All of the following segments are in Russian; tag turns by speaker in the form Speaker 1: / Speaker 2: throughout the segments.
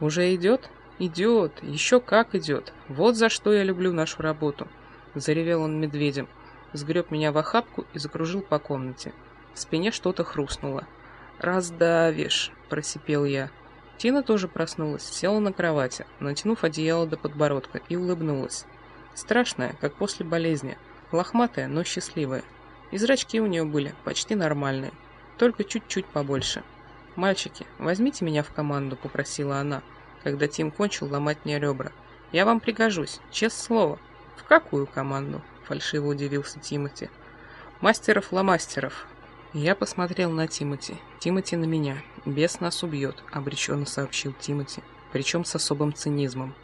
Speaker 1: «Уже идет?» «Идет, еще как идет. Вот за что я люблю нашу работу!» Заревел он медведем, сгреб меня в охапку и закружил по комнате. В спине что-то хрустнуло. «Раздавишь!» – просипел я. Тина тоже проснулась, села на кровати, натянув одеяло до подбородка, и улыбнулась. Страшная, как после болезни. Лохматая, но счастливая. И зрачки у нее были почти нормальные, только чуть-чуть побольше. «Мальчики, возьмите меня в команду», — попросила она, когда Тим кончил ломать мне ребра. «Я вам пригожусь, честное слово». «В какую команду?» — фальшиво удивился Тимати. «Мастеров-ломастеров». Я посмотрел на Тимати, Тимати на меня. «Бес нас убьет», — обреченно сообщил Тимати, причем с особым цинизмом.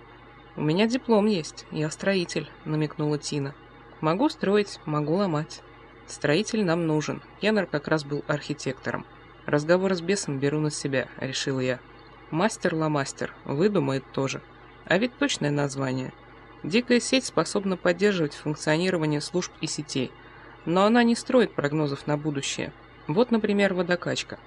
Speaker 1: «У меня диплом есть, я строитель», — намекнула Тина. «Могу строить, могу ломать». «Строитель нам нужен. Янор как раз был архитектором. Разговор с бесом беру на себя», — решил я. «Мастер-ломастер. Выдумает тоже. А ведь точное название. Дикая сеть способна поддерживать функционирование служб и сетей, но она не строит прогнозов на будущее. Вот, например, водокачка.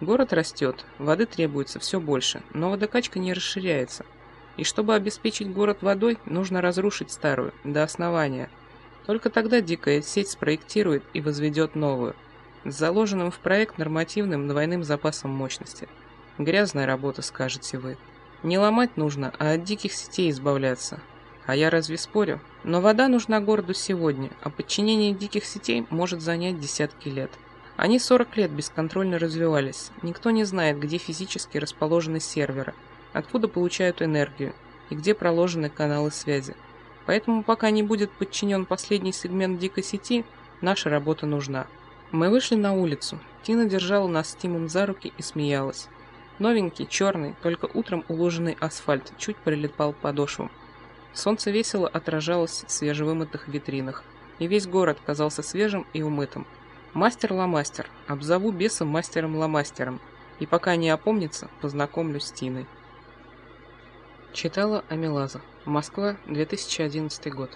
Speaker 1: Город растет, воды требуется все больше, но водокачка не расширяется — и чтобы обеспечить город водой, нужно разрушить старую, до основания. Только тогда дикая сеть спроектирует и возведет новую, с заложенным в проект нормативным двойным запасом мощности. Грязная работа, скажете вы. Не ломать нужно, а от диких сетей избавляться. А я разве спорю? Но вода нужна городу сегодня, а подчинение диких сетей может занять десятки лет. Они 40 лет бесконтрольно развивались. Никто не знает, где физически расположены серверы – откуда получают энергию и где проложены каналы связи. Поэтому пока не будет подчинен последний сегмент дикой сети, наша работа нужна. Мы вышли на улицу. Тина держала нас с Тимом за руки и смеялась. Новенький, черный, только утром уложенный асфальт чуть прилипал подошвам. Солнце весело отражалось в свежевымытых витринах, и весь город казался свежим и умытым. Мастер-ломастер, обзову бесом мастером-ломастером, и пока не опомнится, познакомлюсь с Тиной. Читала Амилаза. Москва, 2011 год.